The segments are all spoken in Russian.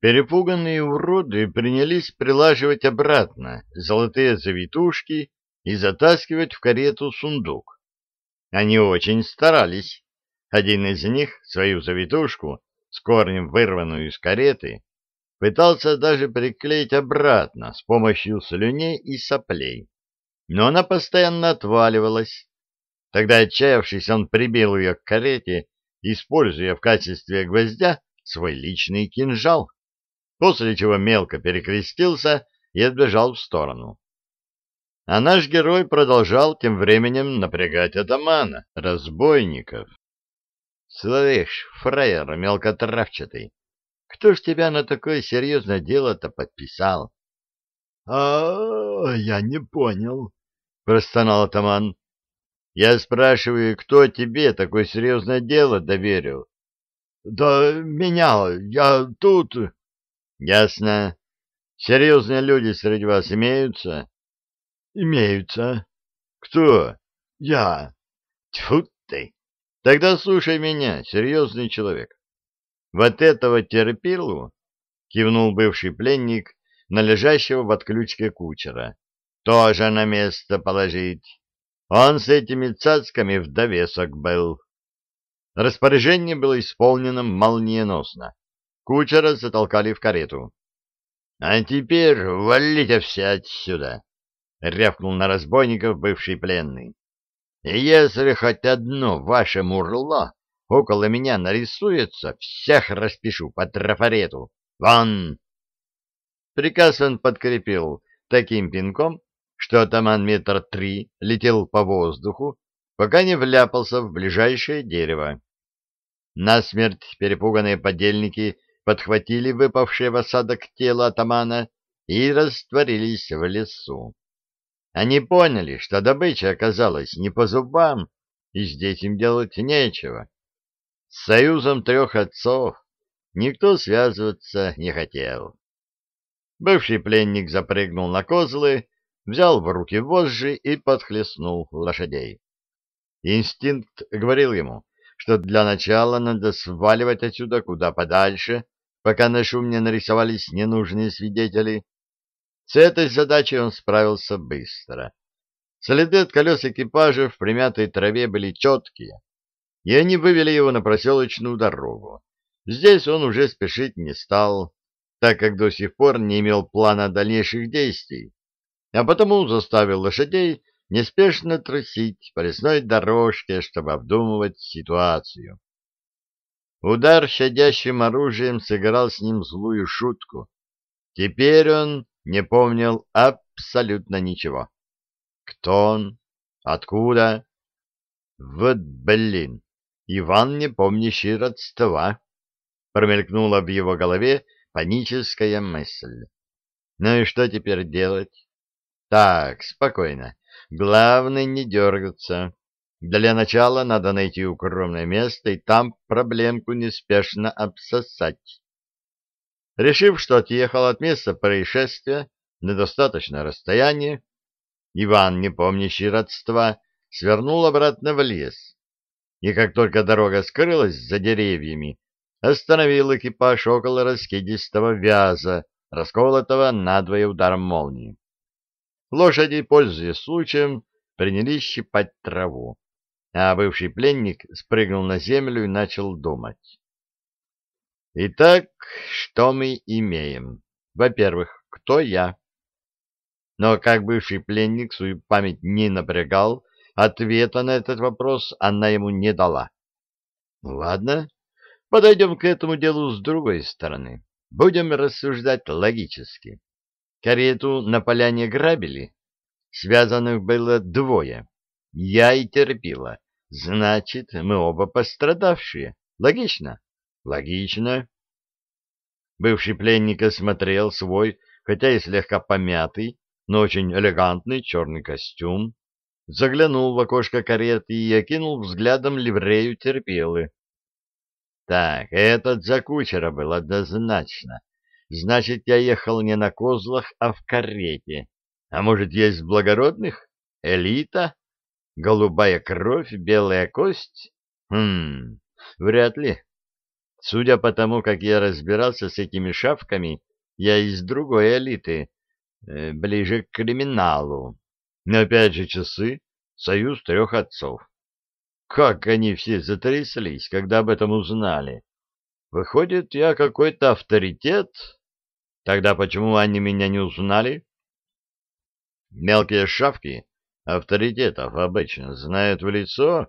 Перепуганные уроды принялись прилаживать обратно золотые завитушки и затаскивать в карету сундук. Они очень старались. Один из них свою завитушку, с корнем вырванную из кареты, пытался даже приклеить обратно с помощью слюней и соплей. Но она постоянно отваливалась. Тогда, отчаявшись, он прибил ее к карете, используя в качестве гвоздя свой личный кинжал после чего мелко перекрестился и отбежал в сторону. А наш герой продолжал тем временем напрягать атамана, разбойников. — Слышь, фраер мелкотравчатый, кто ж тебя на такое серьезное дело-то подписал? — А, я не понял, — простонал атаман. — Я спрашиваю, кто тебе такое серьезное дело доверил? — Да меня, я тут... Ясно. Серьезные люди среди вас имеются? Имеются. Кто? Я. Тьфу ты. Тогда слушай меня, серьезный человек. Вот этого терпилу, кивнул бывший пленник на лежащего в отключке кучера, тоже на место положить. Он с этими цацками в довесок был. Распоряжение было исполнено молниеносно. Кучера затолкали в карету. — А теперь валите все отсюда! — рявкнул на разбойников бывший пленный. — Если хоть одно ваше мурло около меня нарисуется, всех распишу по трафарету. Вон! Приказ он подкрепил таким пинком, что атаман метр три летел по воздуху, пока не вляпался в ближайшее дерево. Насмерть перепуганные подельники подхватили выпавшее в осадок тело атамана и растворились в лесу. Они поняли, что добыча оказалась не по зубам, и здесь им делать нечего. С союзом трех отцов никто связываться не хотел. Бывший пленник запрыгнул на козлы, взял в руки вожжи и подхлестнул лошадей. Инстинкт говорил ему, что для начала надо сваливать отсюда куда подальше, пока на шум не нарисовались ненужные свидетели. С этой задачей он справился быстро. Следы от колес экипажа в примятой траве были четкие, и они вывели его на проселочную дорогу. Здесь он уже спешить не стал, так как до сих пор не имел плана дальнейших действий, а потому заставил лошадей неспешно трусить по лесной дорожке, чтобы обдумывать ситуацию. Удар щадящим оружием сыграл с ним злую шутку. Теперь он не помнил абсолютно ничего. Кто он? Откуда? Вот блин, Иван, не помнящий родства. Промелькнула в его голове паническая мысль. Ну и что теперь делать? Так, спокойно. Главное не дергаться. Для начала надо найти укромное место и там проблемку неспешно обсосать. Решив, что отъехал от места происшествия на достаточное расстояние, Иван, не помнящий родства, свернул обратно в лес. И как только дорога скрылась за деревьями, остановил экипаж около раскидистого вяза, расколотого надвое ударом молнии. Лошади, пользуясь случаем, принялись щипать траву а бывший пленник спрыгнул на землю и начал думать. Итак, что мы имеем? Во-первых, кто я? Но как бывший пленник свою память не напрягал, ответа на этот вопрос она ему не дала. Ладно, подойдем к этому делу с другой стороны. Будем рассуждать логически. Карету на поляне грабили. Связанных было двое. Я и терпила. Значит, мы оба пострадавшие. Логично? Логично. Бывший пленник осмотрел свой, хотя и слегка помятый, но очень элегантный черный костюм, заглянул в окошко кареты и окинул взглядом ливрею терпелы. Так, этот за кучера был однозначно. Значит, я ехал не на козлах, а в карете. А может, есть благородных? Элита? Голубая кровь, белая кость? Хм, вряд ли. Судя по тому, как я разбирался с этими шавками, я из другой элиты, э, ближе к криминалу. Но опять же часы — союз трех отцов. Как они все затряслись, когда об этом узнали? Выходит, я какой-то авторитет? Тогда почему они меня не узнали? Мелкие шавки авторитетов обычно знают в лицо,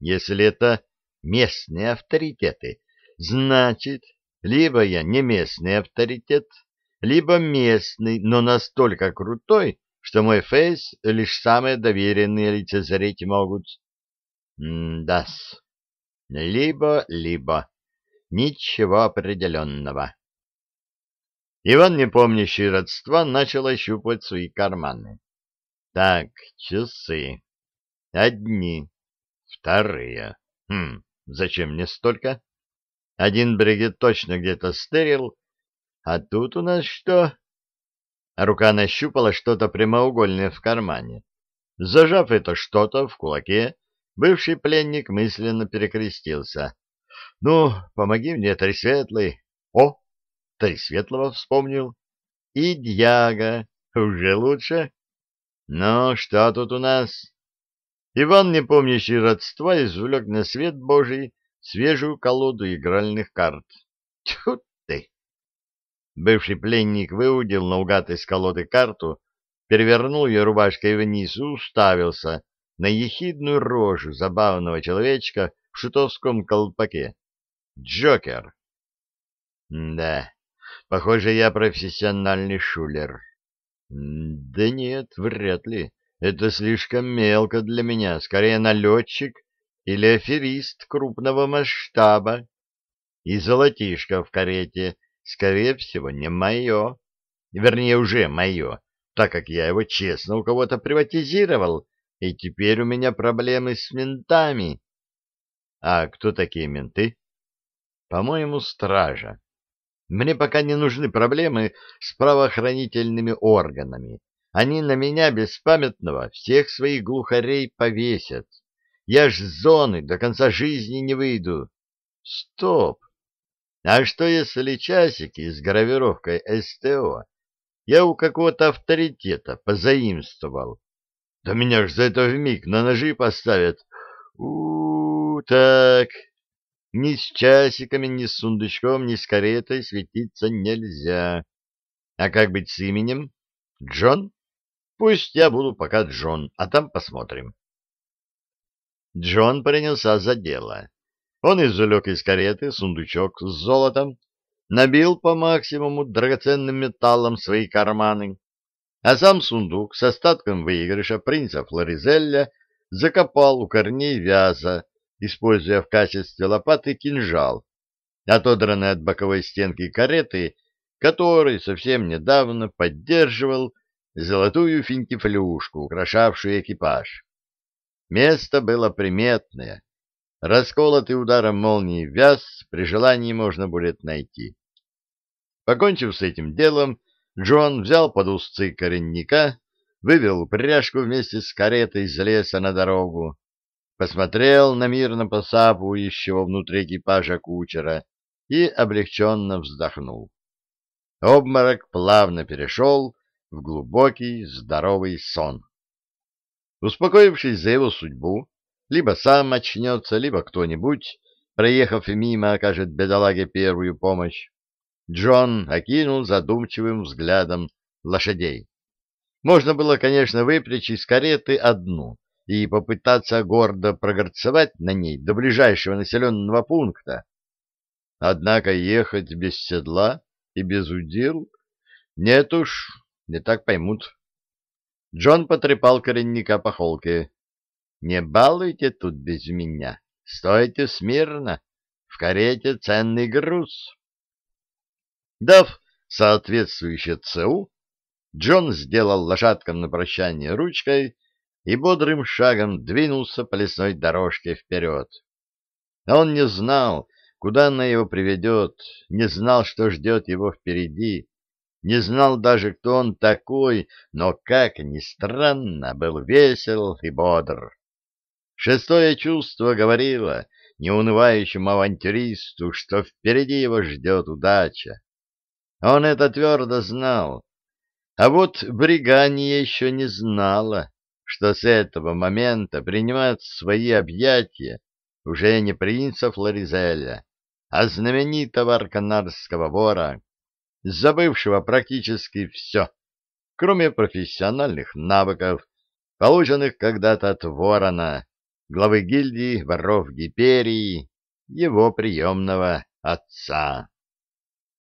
если это местные авторитеты. Значит, либо я не местный авторитет, либо местный, но настолько крутой, что мой фейс лишь самые доверенные лицезреть могут. М-да-с. Либо-либо. Ничего определенного. Иван, не помнящий родства, начал ощупывать свои карманы. Так, часы. Одни. Вторые. Хм, зачем мне столько? Один бригет точно где-то стерил. А тут у нас что? Рука нащупала что-то прямоугольное в кармане. Зажав это что-то в кулаке, бывший пленник мысленно перекрестился. — Ну, помоги мне, Тресветлый. О, Тресветлого вспомнил. И Дьяга. Уже лучше. Ну, что тут у нас? Иван, не помнящий родства, извлек на свет Божий свежую колоду игральных карт. Тьфу ты! Бывший пленник выудил наугад из колоды карту, перевернул ее рубашкой вниз и уставился на ехидную рожу забавного человечка в шутовском колпаке. Джокер. Да, похоже, я профессиональный шулер. Да нет, вряд ли. Это слишком мелко для меня, скорее налетчик или аферист крупного масштаба. И золотишко в карете скорее всего, не мое. Вернее, уже мое, так как я его честно у кого-то приватизировал, и теперь у меня проблемы с ментами. А кто такие менты? По-моему, стража. Мне пока не нужны проблемы с правоохранительными органами. Они на меня беспамятного всех своих глухарей повесят. Я ж с зоны до конца жизни не выйду. Стоп! А что, если часики с гравировкой СТО я у какого-то авторитета позаимствовал? Да меня ж за это вмиг на ножи поставят. у, -у, -у так, ни с часиками, ни с сундучком, ни с каретой светиться нельзя. А как быть с именем? Джон? Пусть я буду пока Джон, а там посмотрим. Джон принялся за дело. Он извлек из кареты сундучок с золотом, набил по максимуму драгоценным металлом свои карманы, а сам сундук с остатком выигрыша принца Флоризелля закопал у корней вяза, используя в качестве лопаты кинжал, отодранный от боковой стенки кареты, который совсем недавно поддерживал золотую финтифлюшку, украшавшую экипаж. Место было приметное, Расколотый ударом молнии вяз при желании можно будет найти. Покончив с этим делом, Джон взял под узцы коренника, вывел упряжку вместе с каретой из леса на дорогу, посмотрел на мирно посапывающего внутри экипажа кучера и облегченно вздохнул. Обморок плавно перешел в глубокий здоровый сон. Успокоившись за его судьбу, либо сам очнется, либо кто-нибудь, проехав мимо, окажет бедолаге первую помощь. Джон окинул задумчивым взглядом лошадей. Можно было, конечно, выпрячь из кареты одну и попытаться гордо прогорцевать на ней до ближайшего населенного пункта. Однако ехать без седла и без удил нет уж, не так поймут. Джон потрепал коренника по холке. Не балуйте тут без меня. Стойте смирно. В карете ценный груз. Дав соответствующее ЦУ, Джон сделал лошадкам на прощание ручкой и бодрым шагом двинулся по лесной дорожке вперед. Он не знал, куда она его приведет, не знал, что ждет его впереди, не знал даже, кто он такой, но, как ни странно, был весел и бодр. Шестое чувство говорило, неунывающему авантюристу, что впереди его ждет удача. Он это твердо знал. А вот Бригания еще не знала, что с этого момента принимает свои объятия уже не принца Флоризеля, а знаменитого арканарского вора, забывшего практически все, кроме профессиональных навыков, полученных когда-то от ворона, главы гильдии воров Гиперии, его приемного отца.